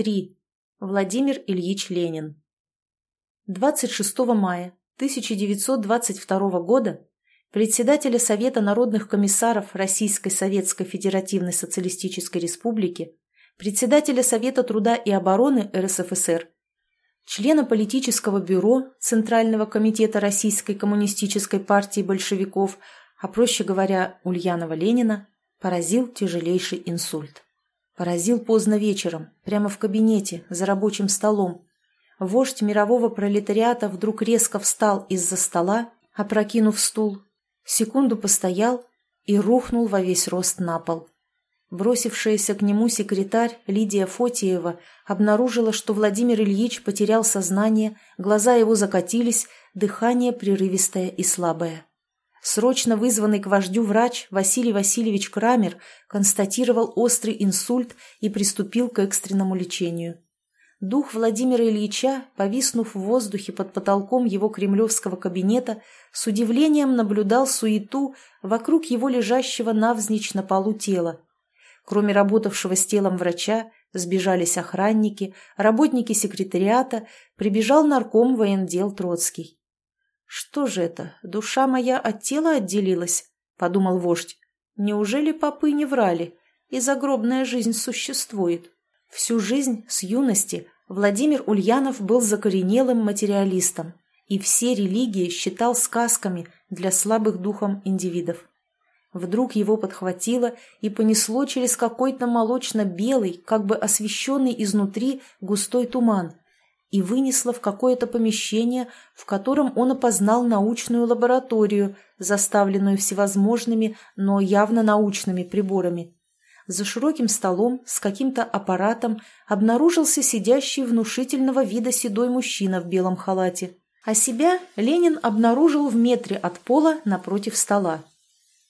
3. Владимир Ильич Ленин. 26 мая 1922 года председателя Совета народных комиссаров Российской Советской Федеративной Социалистической Республики, председателя Совета труда и обороны РСФСР, члена политического бюро Центрального комитета Российской коммунистической партии большевиков, а проще говоря, Ульянова Ленина, поразил тяжелейший инсульт. Поразил поздно вечером, прямо в кабинете, за рабочим столом. Вождь мирового пролетариата вдруг резко встал из-за стола, опрокинув стул, секунду постоял и рухнул во весь рост на пол. Бросившаяся к нему секретарь Лидия Фотиева обнаружила, что Владимир Ильич потерял сознание, глаза его закатились, дыхание прерывистое и слабое. Срочно вызванный к вождю врач Василий Васильевич Крамер констатировал острый инсульт и приступил к экстренному лечению. Дух Владимира Ильича, повиснув в воздухе под потолком его кремлевского кабинета, с удивлением наблюдал суету вокруг его лежащего навзничь на полу тела. Кроме работавшего с телом врача, сбежались охранники, работники секретариата, прибежал нарком воендел Троцкий. «Что же это, душа моя от тела отделилась?» — подумал вождь. «Неужели попы не врали, и загробная жизнь существует?» Всю жизнь, с юности, Владимир Ульянов был закоренелым материалистом и все религии считал сказками для слабых духом индивидов. Вдруг его подхватило и понесло через какой-то молочно-белый, как бы освещенный изнутри густой туман, и вынесла в какое-то помещение, в котором он опознал научную лабораторию, заставленную всевозможными, но явно научными приборами. За широким столом с каким-то аппаратом обнаружился сидящий внушительного вида седой мужчина в белом халате. А себя Ленин обнаружил в метре от пола напротив стола.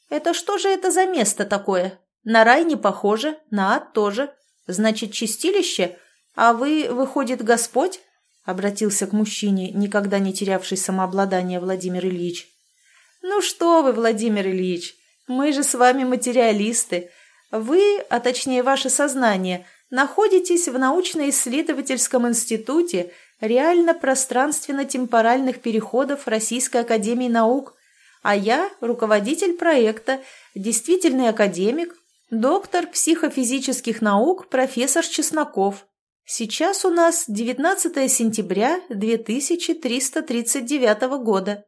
«Это что же это за место такое? На рай не похоже, на ад тоже. Значит, чистилище? А вы, выходит, Господь?» Обратился к мужчине, никогда не терявший самообладание Владимир Ильич. «Ну что вы, Владимир Ильич, мы же с вами материалисты. Вы, а точнее ваше сознание, находитесь в научно-исследовательском институте реально-пространственно-темпоральных переходов Российской Академии Наук, а я руководитель проекта, действительный академик, доктор психофизических наук профессор Чесноков». Сейчас у нас 19 сентября 2339 года.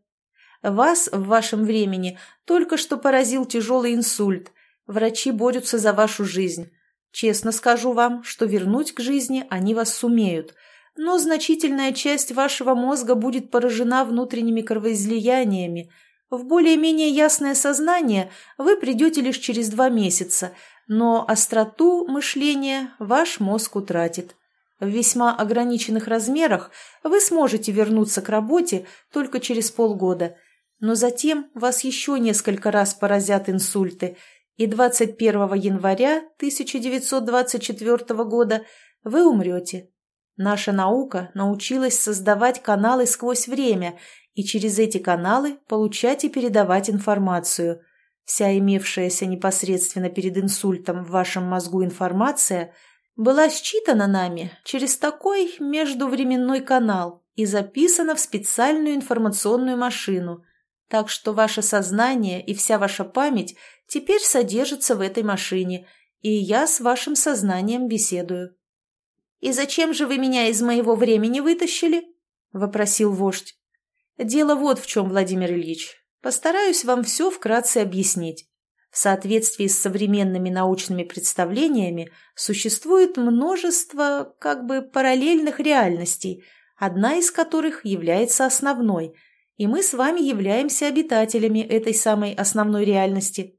Вас в вашем времени только что поразил тяжелый инсульт. Врачи борются за вашу жизнь. Честно скажу вам, что вернуть к жизни они вас сумеют, но значительная часть вашего мозга будет поражена внутренними кровоизлияниями. В более-менее ясное сознание вы придете лишь через два месяца, но остроту мышления ваш мозг утратит. В весьма ограниченных размерах вы сможете вернуться к работе только через полгода, но затем вас еще несколько раз поразят инсульты, и 21 января 1924 года вы умрете. Наша наука научилась создавать каналы сквозь время и через эти каналы получать и передавать информацию. Вся имевшаяся непосредственно перед инсультом в вашем мозгу информация – была считана нами через такой междувременной канал и записана в специальную информационную машину, так что ваше сознание и вся ваша память теперь содержатся в этой машине, и я с вашим сознанием беседую. «И зачем же вы меня из моего времени вытащили?» – вопросил вождь. «Дело вот в чем, Владимир Ильич. Постараюсь вам все вкратце объяснить. В соответствии с современными научными представлениями существует множество как бы параллельных реальностей, одна из которых является основной, и мы с вами являемся обитателями этой самой основной реальности.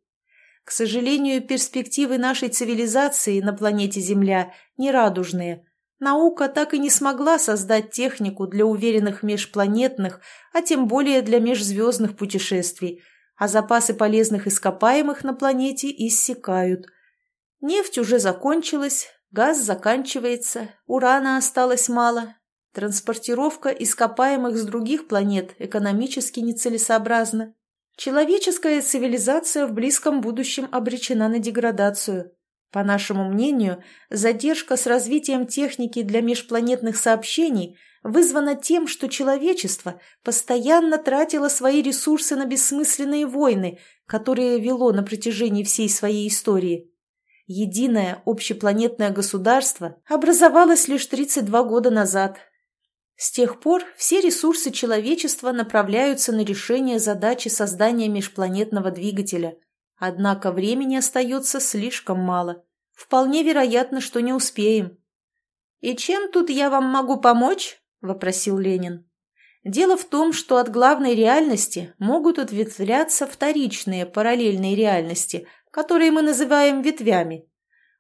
К сожалению, перспективы нашей цивилизации на планете Земля нерадужные. Наука так и не смогла создать технику для уверенных межпланетных, а тем более для межзвездных путешествий – а запасы полезных ископаемых на планете иссякают. Нефть уже закончилась, газ заканчивается, урана осталось мало. Транспортировка ископаемых с других планет экономически нецелесообразна. Человеческая цивилизация в близком будущем обречена на деградацию. По нашему мнению, задержка с развитием техники для межпланетных сообщений вызвана тем, что человечество постоянно тратило свои ресурсы на бессмысленные войны, которые вело на протяжении всей своей истории. Единое общепланетное государство образовалось лишь 32 года назад. С тех пор все ресурсы человечества направляются на решение задачи создания межпланетного двигателя – Однако времени остается слишком мало. Вполне вероятно, что не успеем. «И чем тут я вам могу помочь?» – вопросил Ленин. Дело в том, что от главной реальности могут ответвляться вторичные параллельные реальности, которые мы называем ветвями.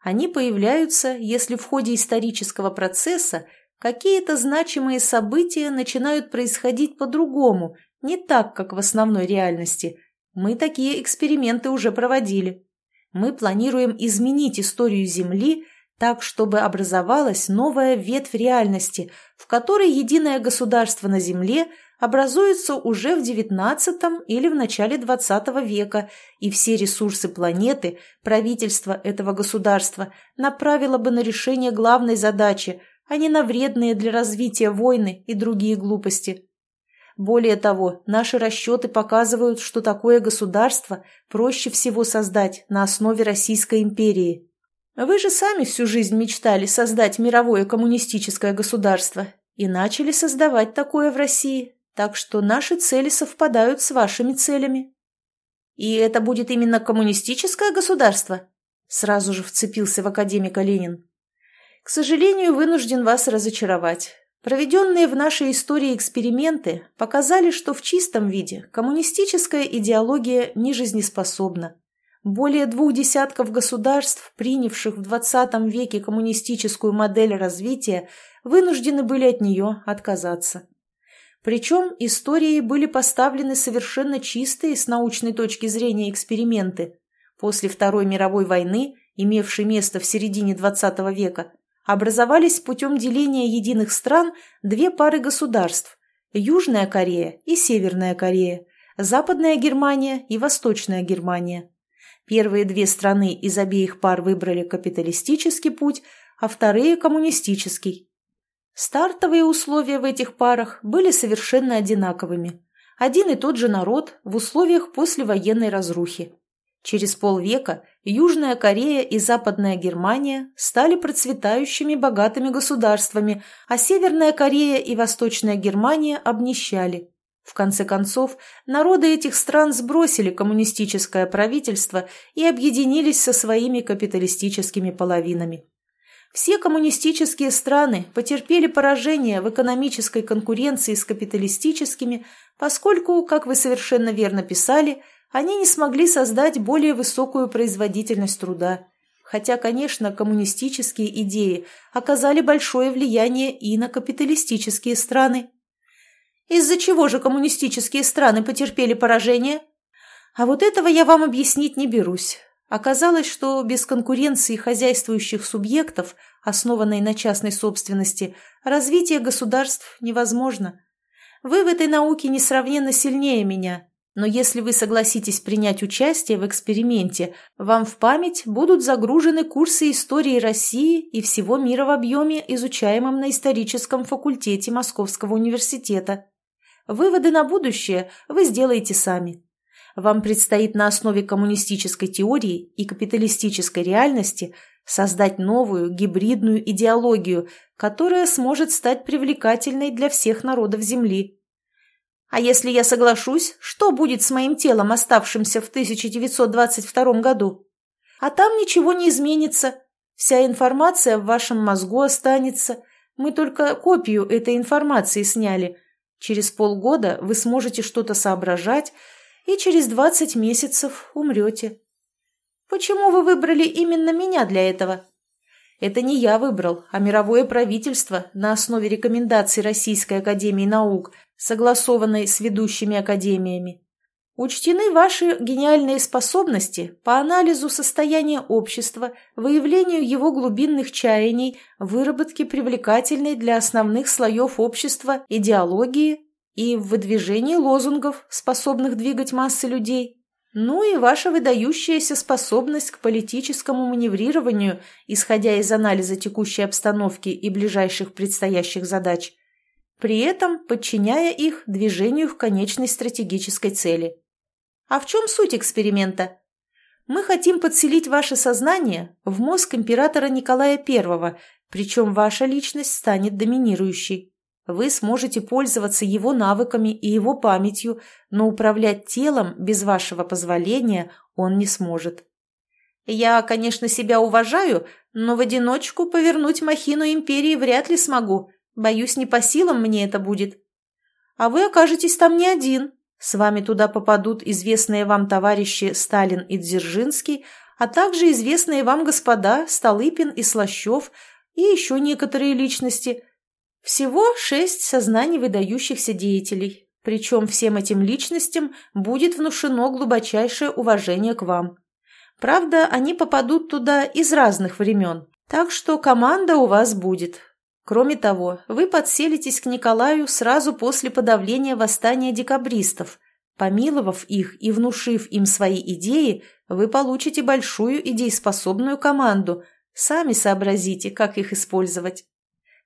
Они появляются, если в ходе исторического процесса какие-то значимые события начинают происходить по-другому, не так, как в основной реальности, мы такие эксперименты уже проводили. Мы планируем изменить историю Земли так, чтобы образовалась новая ветвь реальности, в которой единое государство на Земле образуется уже в XIX или в начале XX века, и все ресурсы планеты, правительство этого государства направило бы на решение главной задачи, а не на вредные для развития войны и другие глупости. Более того, наши расчеты показывают, что такое государство проще всего создать на основе Российской империи. Вы же сами всю жизнь мечтали создать мировое коммунистическое государство и начали создавать такое в России, так что наши цели совпадают с вашими целями. И это будет именно коммунистическое государство? Сразу же вцепился в академика Ленин. К сожалению, вынужден вас разочаровать. Проведенные в нашей истории эксперименты показали, что в чистом виде коммунистическая идеология не жизнеспособна. Более двух десятков государств, принявших в XX веке коммунистическую модель развития, вынуждены были от нее отказаться. Причем историей были поставлены совершенно чистые с научной точки зрения эксперименты. После Второй мировой войны, имевшей место в середине XX века, образовались путем деления единых стран две пары государств – Южная Корея и Северная Корея, Западная Германия и Восточная Германия. Первые две страны из обеих пар выбрали капиталистический путь, а вторые – коммунистический. Стартовые условия в этих парах были совершенно одинаковыми. Один и тот же народ в условиях послевоенной разрухи. Через полвека Южная Корея и Западная Германия стали процветающими богатыми государствами, а Северная Корея и Восточная Германия обнищали. В конце концов, народы этих стран сбросили коммунистическое правительство и объединились со своими капиталистическими половинами. Все коммунистические страны потерпели поражение в экономической конкуренции с капиталистическими, поскольку, как вы совершенно верно писали, они не смогли создать более высокую производительность труда. Хотя, конечно, коммунистические идеи оказали большое влияние и на капиталистические страны. Из-за чего же коммунистические страны потерпели поражение? А вот этого я вам объяснить не берусь. Оказалось, что без конкуренции хозяйствующих субъектов, основанной на частной собственности, развитие государств невозможно. Вы в этой науке несравненно сильнее меня, но если вы согласитесь принять участие в эксперименте, вам в память будут загружены курсы истории России и всего мира в объеме, изучаемом на историческом факультете Московского университета. Выводы на будущее вы сделаете сами. Вам предстоит на основе коммунистической теории и капиталистической реальности создать новую гибридную идеологию, которая сможет стать привлекательной для всех народов Земли. А если я соглашусь, что будет с моим телом, оставшимся в 1922 году? А там ничего не изменится. Вся информация в вашем мозгу останется. Мы только копию этой информации сняли. Через полгода вы сможете что-то соображать, и через 20 месяцев умрете. Почему вы выбрали именно меня для этого? Это не я выбрал, а мировое правительство на основе рекомендаций Российской Академии Наук – согласованной с ведущими академиями. Учтены ваши гениальные способности по анализу состояния общества, выявлению его глубинных чаяний, выработке привлекательной для основных слоев общества идеологии и в выдвижении лозунгов, способных двигать массы людей. Ну и ваша выдающаяся способность к политическому маневрированию, исходя из анализа текущей обстановки и ближайших предстоящих задач, при этом подчиняя их движению в конечной стратегической цели. А в чем суть эксперимента? Мы хотим подселить ваше сознание в мозг императора Николая I, причем ваша личность станет доминирующей. Вы сможете пользоваться его навыками и его памятью, но управлять телом без вашего позволения он не сможет. Я, конечно, себя уважаю, но в одиночку повернуть махину империи вряд ли смогу. Боюсь, не по силам мне это будет. А вы окажетесь там не один. С вами туда попадут известные вам товарищи Сталин и Дзержинский, а также известные вам господа Столыпин и Слащев и еще некоторые личности – всего шесть сознаний выдающихся деятелей, причем всем этим личностям будет внушено глубочайшее уважение к вам. Правда, они попадут туда из разных времен, так что команда у вас будет. Кроме того, вы подселитесь к Николаю сразу после подавления восстания декабристов. Помиловав их и внушив им свои идеи, вы получите большую и дееспособную команду. Сами сообразите, как их использовать.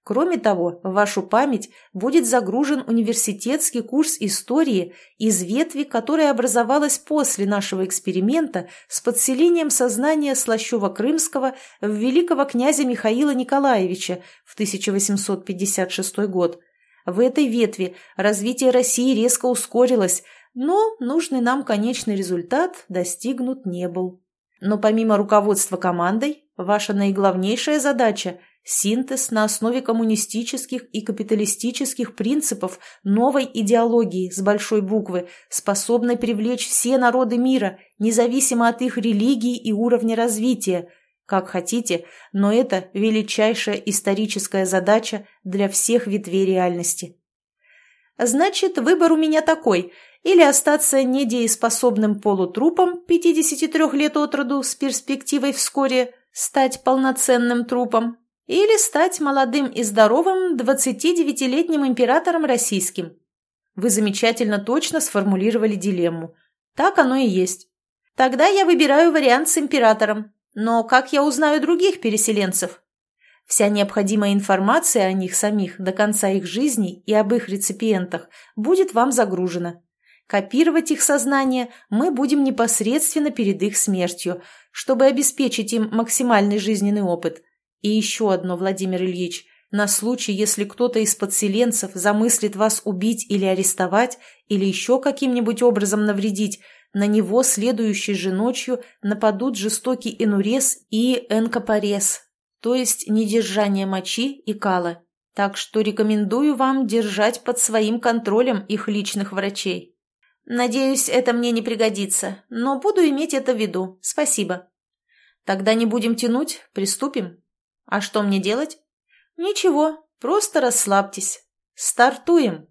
Кроме того, в вашу память будет загружен университетский курс истории из ветви, которая образовалась после нашего эксперимента с подселением сознания Слащева-Крымского в великого князя Михаила Николаевича в 1856 год. В этой ветви развитие России резко ускорилось, но нужный нам конечный результат достигнут не был. Но помимо руководства командой, ваша наиглавнейшая задача – Синтез на основе коммунистических и капиталистических принципов новой идеологии с большой буквы, способной привлечь все народы мира, независимо от их религии и уровня развития. Как хотите, но это величайшая историческая задача для всех ветвей реальности. Значит, выбор у меня такой – или остаться недееспособным полутрупом 53 лет от роду с перспективой вскоре стать полноценным трупом, или стать молодым и здоровым 29-летним императором российским. Вы замечательно точно сформулировали дилемму. Так оно и есть. Тогда я выбираю вариант с императором. Но как я узнаю других переселенцев? Вся необходимая информация о них самих до конца их жизни и об их реципиентах будет вам загружена. Копировать их сознание мы будем непосредственно перед их смертью, чтобы обеспечить им максимальный жизненный опыт. И еще одно, Владимир Ильич, на случай, если кто-то из подселенцев замыслит вас убить или арестовать, или еще каким-нибудь образом навредить, на него следующей же ночью нападут жестокий энурез и энкопорез, то есть недержание мочи и кала. Так что рекомендую вам держать под своим контролем их личных врачей. Надеюсь, это мне не пригодится, но буду иметь это в виду. Спасибо. Тогда не будем тянуть, приступим. А что мне делать? Ничего, просто расслабьтесь. Стартуем.